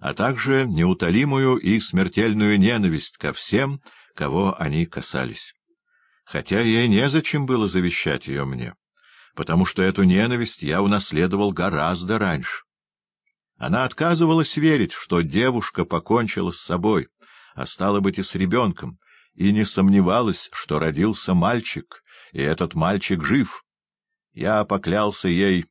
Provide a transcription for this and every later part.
а также неутолимую и смертельную ненависть ко всем, кого они касались. Хотя ей незачем было завещать ее мне, потому что эту ненависть я унаследовал гораздо раньше. Она отказывалась верить, что девушка покончила с собой, а стало быть и с ребенком, и не сомневалась, что родился мальчик, и этот мальчик жив. Я поклялся ей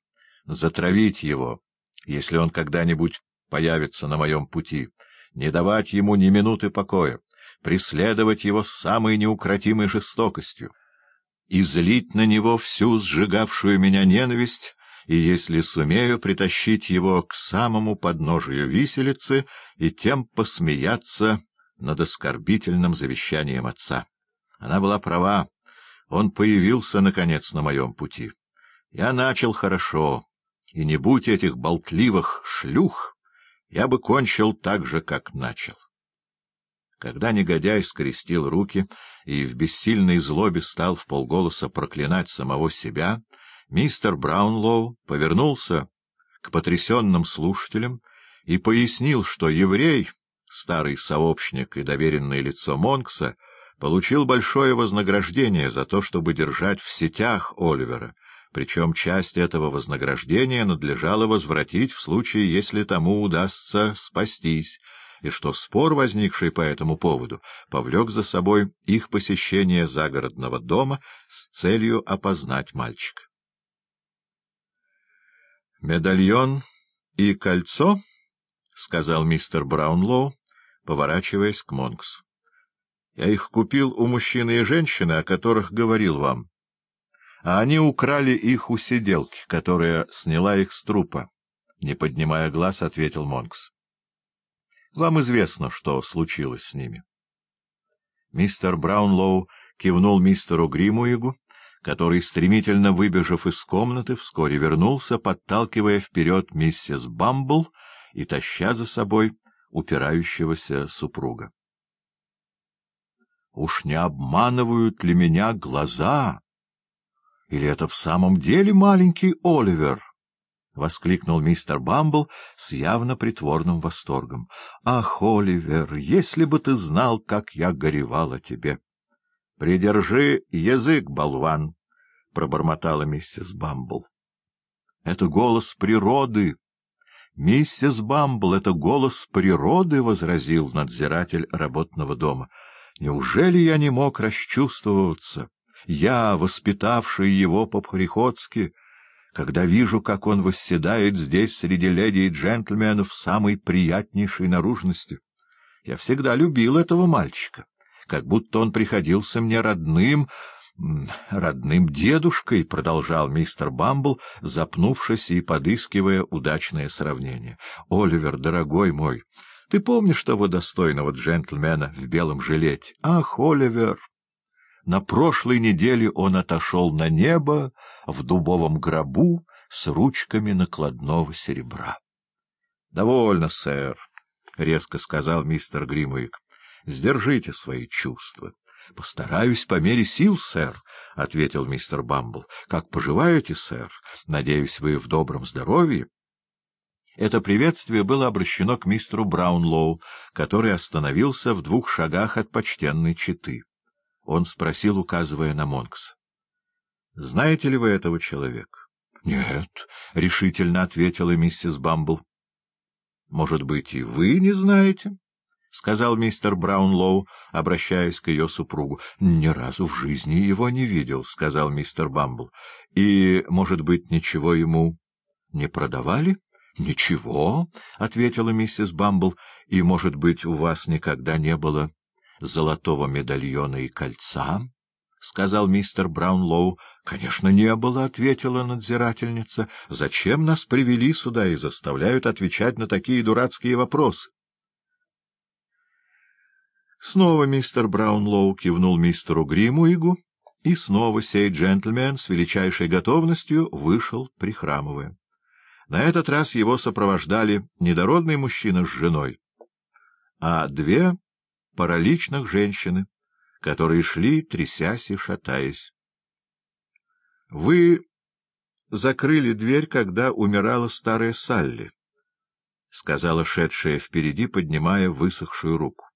затравить его, если он когда-нибудь появится на моем пути, не давать ему ни минуты покоя, преследовать его с самой неукротимой жестокостью, и злить на него всю сжигавшую меня ненависть, и, если сумею, притащить его к самому подножию виселицы и тем посмеяться над оскорбительным завещанием отца. Она была права. Он появился, наконец, на моем пути. Я начал хорошо, и не будь этих болтливых шлюх, я бы кончил так же, как начал. Когда негодяй скрестил руки и в бессильной злобе стал в полголоса проклинать самого себя, мистер Браунлоу повернулся к потрясенным слушателям и пояснил, что еврей, старый сообщник и доверенное лицо Монкса, получил большое вознаграждение за то, чтобы держать в сетях Оливера, причем часть этого вознаграждения надлежало возвратить в случае, если тому удастся спастись, и что спор, возникший по этому поводу, повлек за собой их посещение загородного дома с целью опознать мальчика. «Медальон и кольцо?» — сказал мистер Браунлоу, поворачиваясь к Монксу. «Я их купил у мужчины и женщины, о которых говорил вам. А они украли их у сиделки, которая сняла их с трупа». Не поднимая глаз, ответил Монкс. «Вам известно, что случилось с ними». Мистер Браунлоу кивнул мистеру Гримуигу, который, стремительно выбежав из комнаты, вскоре вернулся, подталкивая вперед миссис Бамбл и таща за собой упирающегося супруга. — Уж не обманывают ли меня глаза? Или это в самом деле маленький Оливер? — воскликнул мистер Бамбл с явно притворным восторгом. — Ах, Оливер, если бы ты знал, как я горевал о тебе! — Придержи язык, болван! — пробормотала миссис Бамбл. — Это голос природы. — Миссис Бамбл, это голос природы, — возразил надзиратель работного дома. — Неужели я не мог расчувствоваться? Я, воспитавший его по-приходски, когда вижу, как он восседает здесь среди леди и джентльменов самой приятнейшей наружности. Я всегда любил этого мальчика как будто он приходился мне родным... родным дедушкой, — продолжал мистер Бамбл, запнувшись и подыскивая удачное сравнение. — Оливер, дорогой мой, ты помнишь того достойного джентльмена в белом жилете? Ах, Оливер! На прошлой неделе он отошел на небо в дубовом гробу с ручками накладного серебра. — Довольно, сэр, — резко сказал мистер Гримуик. Сдержите свои чувства. — Постараюсь по мере сил, сэр, — ответил мистер Бамбл. — Как поживаете, сэр? Надеюсь, вы в добром здоровье? Это приветствие было обращено к мистеру Браунлоу, который остановился в двух шагах от почтенной четы. Он спросил, указывая на Монкса. — Знаете ли вы этого человека? — Нет, — решительно ответила миссис Бамбл. — Может быть, и вы не знаете? — сказал мистер Браунлоу, обращаясь к ее супругу. — Ни разу в жизни его не видел, — сказал мистер Бамбл. — И, может быть, ничего ему не продавали? — Ничего, — ответила миссис Бамбл. — И, может быть, у вас никогда не было золотого медальона и кольца? — сказал мистер Браунлоу. — Конечно, не было, — ответила надзирательница. — Зачем нас привели сюда и заставляют отвечать на такие дурацкие вопросы? Снова мистер Браунлоу кивнул мистеру Гримуигу, и снова сей джентльмен с величайшей готовностью вышел, прихрамывая. На этот раз его сопровождали недородный мужчина с женой, а две параличных женщины, которые шли, трясясь и шатаясь. — Вы закрыли дверь, когда умирала старая Салли? — сказала шедшая впереди, поднимая высохшую руку.